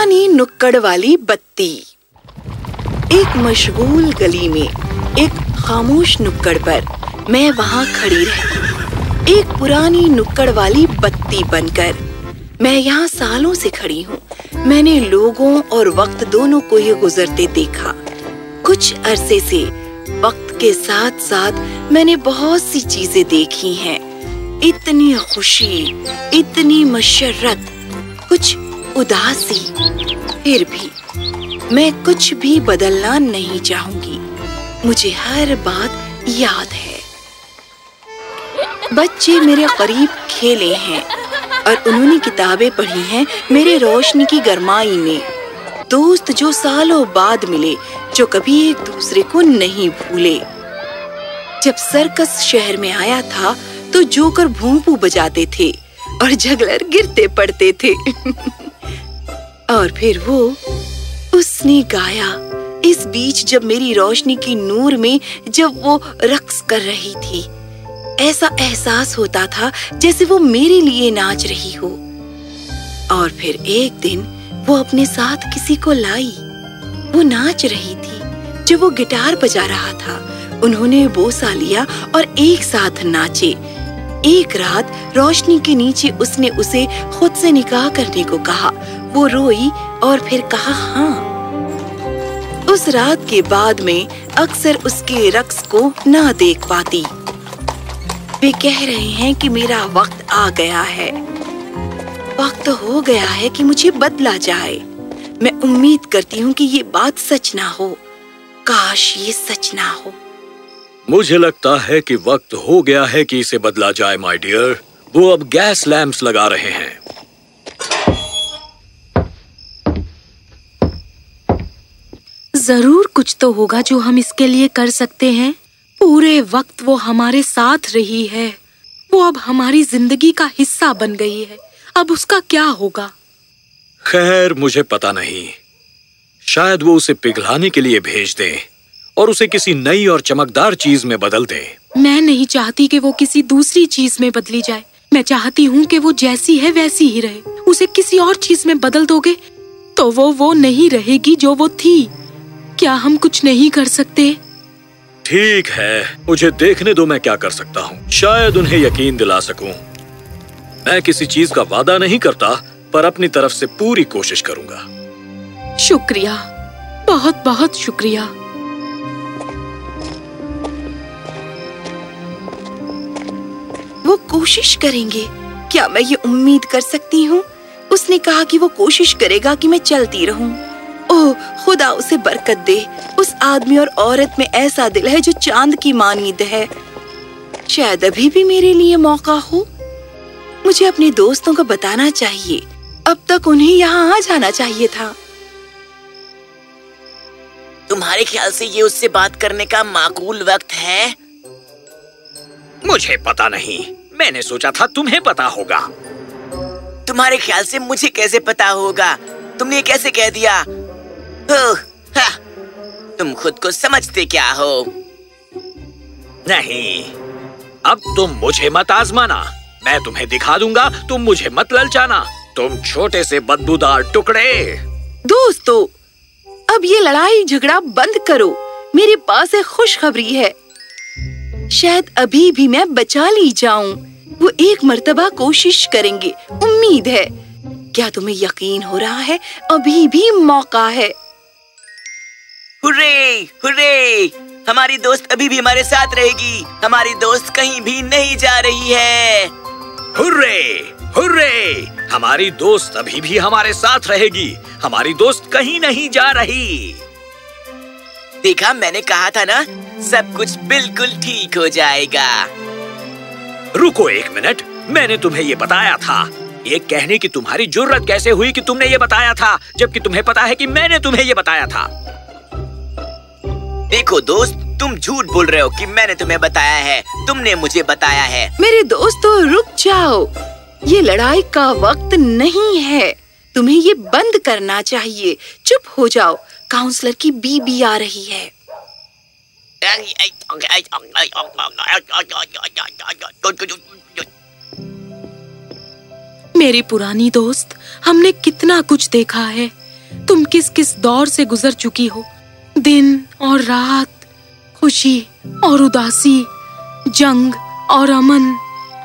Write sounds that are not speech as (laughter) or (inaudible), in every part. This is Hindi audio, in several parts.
पुरानी नुक्कड़ वाली बत्ती। एक मशगूल गली में, एक खामोश नुक्कड़ पर मैं वहाँ खड़ी रहती एक पुरानी नुक्कड़ वाली बत्ती बनकर मैं यहाँ सालों से खड़ी हूँ। मैंने लोगों और वक्त दोनों को ही गुजरते देखा। कुछ अरसे से वक्त के साथ साथ मैंने बहुत सी चीज़ें देखी हैं। इतनी खुशी, इतनी मशर्रत, कुछ उदासी। फिर भी मैं कुछ भी बदलना नहीं चाहूँगी। मुझे हर बात याद है। बच्चे मेरे करीब खेले हैं और उन्होंने किताबें पढ़ी हैं मेरे रोशनी की गरमाई में। दोस्त जो सालों बाद मिले, जो कभी एक दूसरे को नहीं भूले। जब सर्कस शहर में आया था तो जोकर भूपू बजाते थे और जगलर गिरते पड़ते थे। (laughs) और फिर वो उसने गाया। इस बीच जब मेरी रोशनी की नूर में जब वो रक्स कर रही थी, ऐसा एहसास होता था जैसे वो मेरे लिए नाच रही हो। और फिर एक दिन वो अपने साथ किसी को लाई। वो नाच रही थी। जब वो गिटार बजा रहा था, उन्होंने बोसा लिया और एक साथ नाचे। एक रात रोशनी के नीचे उसने उसे खुद से निकाह करने को कहा। वो रोई और फिर कहा हाँ। उस रात के बाद में अक्सर उसके रक्स को ना देख पाती। वे कह रहे हैं कि मेरा वक्त आ गया है। वक्त हो गया है कि मुझे बदला जाए। मैं उम्मीद करती हूँ कि ये बात सच ना हो। काश ये सच ना हो। मुझे लगता है कि वक्त हो गया है कि इसे बदला जाए, माय डियर। वो अब गैस लैंप्स लगा रहे हैं। ज़रूर कुछ तो होगा जो हम इसके लिए कर सकते हैं। पूरे वक्त वो हमारे साथ रही है। वो अब हमारी ज़िंदगी का हिस्सा बन गई है। अब उसका क्या होगा? खैर मुझे पता नहीं। शायद वो उसे पिघलाने के लिए भेज दे और उसे किसी नई और चमकदार चीज़ में बदल दे। मैं नहीं चाहती कि वो किसी दूसरी चीज़ में बदली जाए। मैं चाहती हूँ कि वो जैसी है वैसी ही रहे। उसे किसी और चीज़ में बदल दोगे तो वो वो नहीं रहेगी जो वो थी। क्या हम कुछ नहीं कर सकते? ठीक है मुझे देखने दो मैं क्या कर सकता हूँ। शायद उन्हें यकीन दिला सकूँ। मैं किसी चीज़ का वादा नहीं करता पर अपनी तरफ़ से पूरी कोशिश करूँगा। शुक्रिया। बहुत बहुत शुक्रिया। वो कोशिश करेंगे। क्या मैं ये उम्मीद कर सकती हूँ? उसने कहा कि वो कोशिश करेगा कि मैं चलती रहूँ। ओह खुदा उसे बरकत दे। उस आदमी और औरत में ऐसा दिल है जो चाँद की मानीद है। शायद अभी भी मेरे लिए मौका हो। मुझे अपने दोस्तों को बताना चाहिए। अब तक उन्हें यहाँ आ जाना चाहिए था। तुम्हारे ख्याल से ये उससे बात करने का माकूल वक्त है? मुझे पता नहीं। मैंने सोचा था तुम्हें पता होगा। तुम्हारे ख्याल से मुझे कैसे पता होगा? तुमने कैसे कह दिया? हा, तुम खुद को समझते क्या हो? नहीं। अब तुम मुझे मत आजमाना। मैं तुम्हें दिखा दूँगा तुम मुझे मत ललचाना। तुम छोटे से बदबूदार टुकड़े। दोस्तों अब ये लड़ाई झगड़ा बंद करो। मेरे पास एक खुशखबरी है। शायद अभी भी मैं बचा ली जाऊँ। वो एक मर्तबा कोशिश करेंगे। उम्मीद है। क्या तुम्हें यकीन हो रहा है? अभी भी मौका है। हुर्रे हुर्रे हमारी दोस्त अभी भी हमारे साथ रहेगी। हमारी दोस्त कहीं भी नहीं जा रही है। हुर्रे हुर्रे हमारी दोस्त अभी भी हमारे साथ रहेगी। हमारी दोस्त कहीं नहीं जा रही। देखा मैंने कहा था ना सब कुछ बिल्कुल ठीक हो जाएगा। रुको एक मिनट। मैंने तुम्हें ये बताया था। ये कहने की तुम्हारी ज़रूरत कैसे हुई कि तुमने ये बताया था? जबकि तुम्हें पता है कि मैंने तुम्हें ये बताया था। देखो दोस्त, तुम झूठ बोल रहे हो कि मैंने तुम्हें बताया है। तुमने मुझे बताया है। मेरे दोस्तों रुक जाओ। ये लड़ाई का वक्त नहीं है। तुम्हें ये बंद करना चाहिए। चुप हो जाओ। काउंसलर की बीबी आ रही है। मेरी पुरानी दोस्त, हमने कितना कुछ देखा है। तुम किस किस दौर से गुजर चुकी हो? दिन और रात, खुशी और उदासी, जंग और अमन,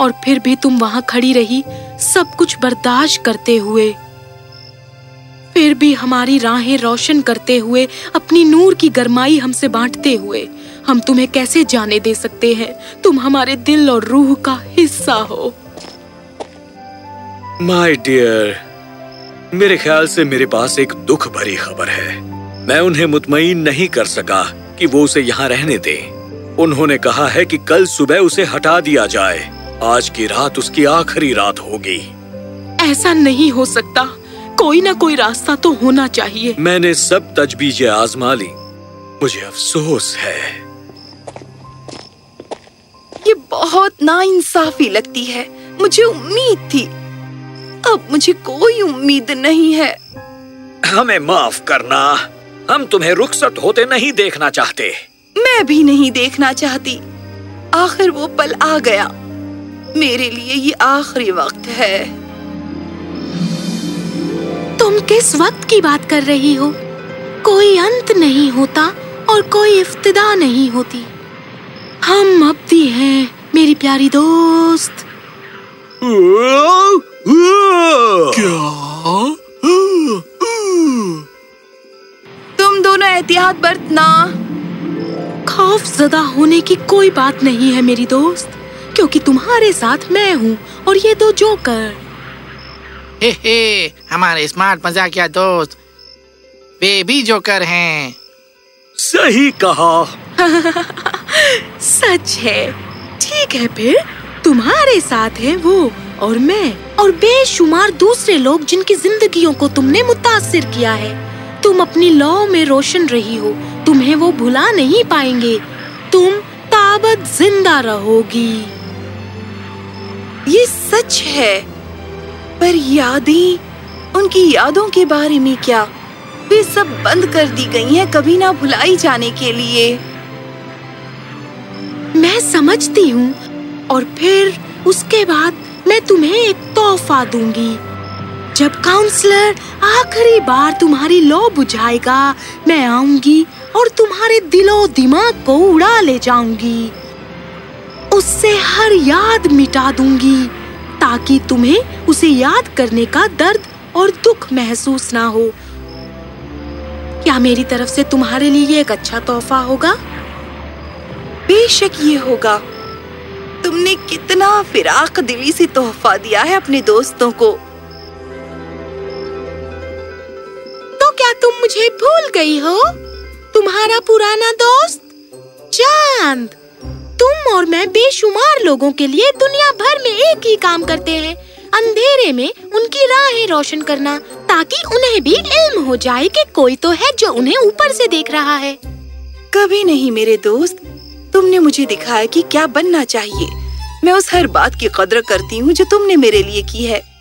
और फिर भी तुम वहाँ खड़ी रही, सब कुछ बर्दाश्त करते हुए। फिर भी हमारी राहें रोशन करते हुए, अपनी नूर की गरमाई हमसे बांटते हुए, हम तुम्हें कैसे जाने दे सकते हैं? तुम हमारे दिल और रूह का हिस्सा हो। माय डियर मेरे ख्याल से मेरे पास एक दुख भरी खबर है। मैं उन्हें मुतमईन नहीं कर सका कि वो उसे यहाँ रहने दे। उन्होंने कहा है कि कल सुबह उसे हटा दिया जाए। आज की रात उसकी आखिरी रात होगी। ऐसा नहीं हो सकता। कोई ना कोई रास्ता तो होना चाहिए। मैंने सब तजबीजें आजमा ली। मुझे अफसोस है। ये बहुत नाइंसाफी लगती है। मुझे उम्मीद थी। अब मुझे कोई उम्मीद नहीं है। हमें माफ़ करना। हम तुम्हें रुखसत होते नहीं देखना चाहते। मैं भी नहीं देखना चाहती। आखिर वो पल आ गया। मेरे लिए ये आखिरी वक्त है। तुम किस वक्त की बात कर रही हो? कोई अंत नहीं होता और कोई इफ्तिदा नहीं होती। हम अब्दी हैं मेरी प्यारी दोस्त। तुम दोनों एहतियात बरतना खौफ जदा होने की कोई बात नहीं है मेरी दोस्त क्योंकि तुम्हारे साथ मैं हूँ और ये दो जोकर। हे हे हमारे स्मार्ट मजाकिया दोस्त वे भी जोकर हैं। सही कहा। (laughs) सच है। ठीक है फिर तुम्हारे साथ है वो और मैं और बेशुमार दूसरे लोग जिनकी जिंदगियों को तुमने मुतासिर किया है। तुम अपनी लौ में रोशन रही हो। तुम्हें वो भुला नहीं पाएँगे। तुम ताबत ज़िंदा रहोगी। ये सच है, पर यादें, उनकी यादों के बारे में क्या? वे सब बंद कर दी गई हैं कभी ना भुलाई जाने के लिए। मैं समझती हूँ, और फिर उसके बाद मैं तुम्हें एक तोहफा दूँगी। जब काउंसलर आखिरी बार तुम्हारी लो बुझाएगा, मैं आऊँगी और तुम्हारे दिलो दिमाग को उड़ा ले जाऊँगी। उससे हर याद मिटा दूँगी, ताकि तुम्हें उसे याद करने का दर्द और दुख महसूस ना हो। क्या मेरी तरफ़ से तुम्हारे लिए एक अच्छा तोहफा होगा? बेशक ये होगा। तुमने कितना फिराक दिली से तोहफा दिया है अपने दोस्तों को। क्या तुम मुझे भूल गई हो? तुम्हारा पुराना दोस्त? चाँद! तुम और मैं बेशुमार लोगों के लिए दुनिया भर में एक ही काम करते हैं। अंधेरे में उनकी राहें रोशन करना, ताकि उन्हें भी इल्म हो जाए कि कोई तो है जो उन्हें ऊपर से देख रहा है। कभी नहीं, मेरे दोस्त। तुमने मुझे दिखाया कि क्या बनना चाहिए। मैं उस हर बात की कदर करती हूँ जो तुमने मेरे लिए की है।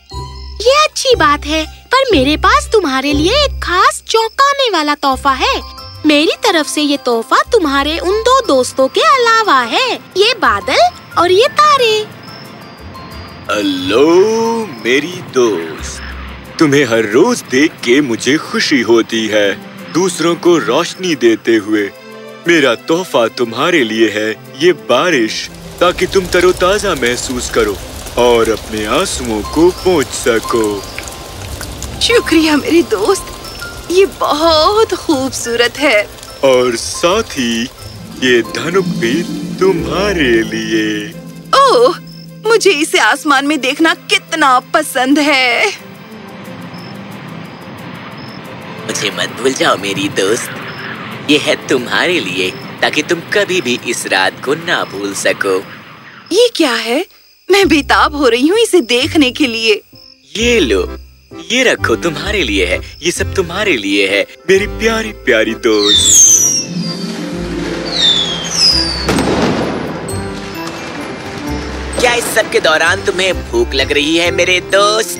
ये अच्छी बात है, पर मेरे पास तुम्हारे लिए एक खास चौंकाने वाला तोहफा है। मेरी तरफ़ से ये तोहफा तुम्हारे उन दो दोस्तों के अलावा है। ये बादल और ये तारे। हेलो मेरी दोस्त। तुम्हें हर रोज देख के मुझे खुशी होती है, दूसरों को रोशनी देते हुए। मेरा तोहफा तुम्हारे लिए है, ये बारिश, ताकि तुम तरोताजा महसूस करो। और अपने आंसुओं को पहुँच सको। शुक्रिया मेरे दोस्त। ये बहुत खूबसूरत है। और साथ ही ये धनुक भी तुम्हारे लिए। ओह मुझे इसे आसमान में देखना कितना पसंद है। मुझे मत भूल जाओ मेरी दोस्त। ये है तुम्हारे लिए ताकि तुम कभी भी इस रात को ना भूल सको। ये क्या है? मैं बेताब हो रही हूँ इसे देखने के लिए। ये लो ये रखो तुम्हारे लिए है ये सब तुम्हारे लिए है मेरी प्यारी प्यारी दोस्त। क्या इस सब के दौरान तुम्हें भूख लग रही है मेरे दोस्त?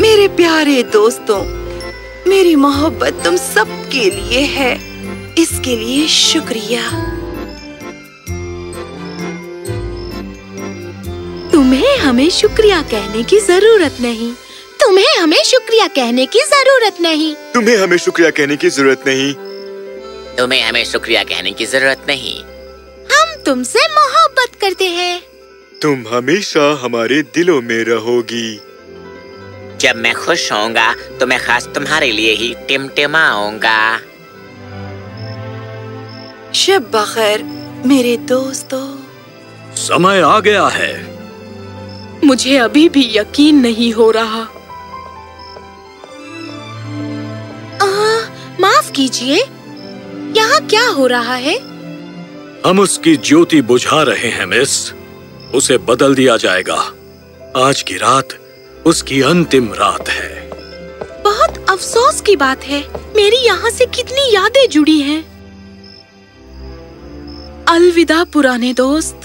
मेरे प्यारे दोस्तों मेरी मोहब्बत तुम सबके लिए है इसके लिए शुक्रिया। तुम्हें हमें शुक्रिया कहने की ज़रूरत नहीं। तुम्हें हमें शुक्रिया कहने की ज़रूरत नहीं। तुम्हें हमें शुक्रिया कहने की ज़रूरत नहीं। तुम्हें हमें शुक्रिया कहने की ज़रूरत नहीं। हम तुमसे मोहब्बत करते हैं। तुम हमेशा हमारे दिलों में रहोगी। जब मैं खुश होऊँगा तो मैं खास तुम्हारे लिए ही टिमटिमाऊँगा। शब बखैर मेरे दोस्तों। समय आ गया है। मुझे अभी भी यकीन नहीं हो रहा। आ, माफ़ कीजिए। यहाँ क्या हो रहा है? हम उसकी ज्योति बुझा रहे हैं मिस। उसे बदल दिया जाएगा। आज की रात उसकी अंतिम रात है। बहुत अफसोस की बात है। मेरी यहाँ से कितनी यादें जुड़ी हैं। अलविदा पुराने दोस्त।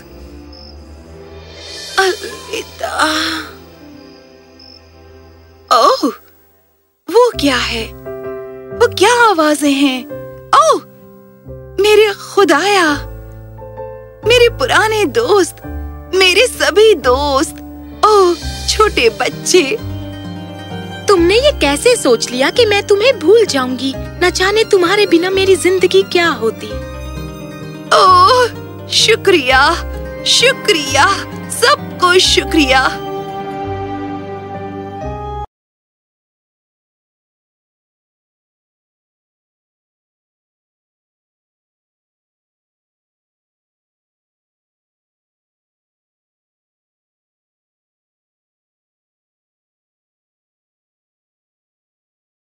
अलविदा ओह वो क्या है? वो क्या आवाज़ें हैं? ओह मेरे खुदाया मेरे पुराने दोस्त मेरे सभी दोस्त ओह छोटे बच्चे। तुमने ये कैसे सोच लिया कि मैं तुम्हें भूल जाऊँगी? न जाने तुम्हारे बिना मेरी ज़िंदगी क्या होती। ओह शुक्रिया शुक्रिया। सबको शुक्रिया।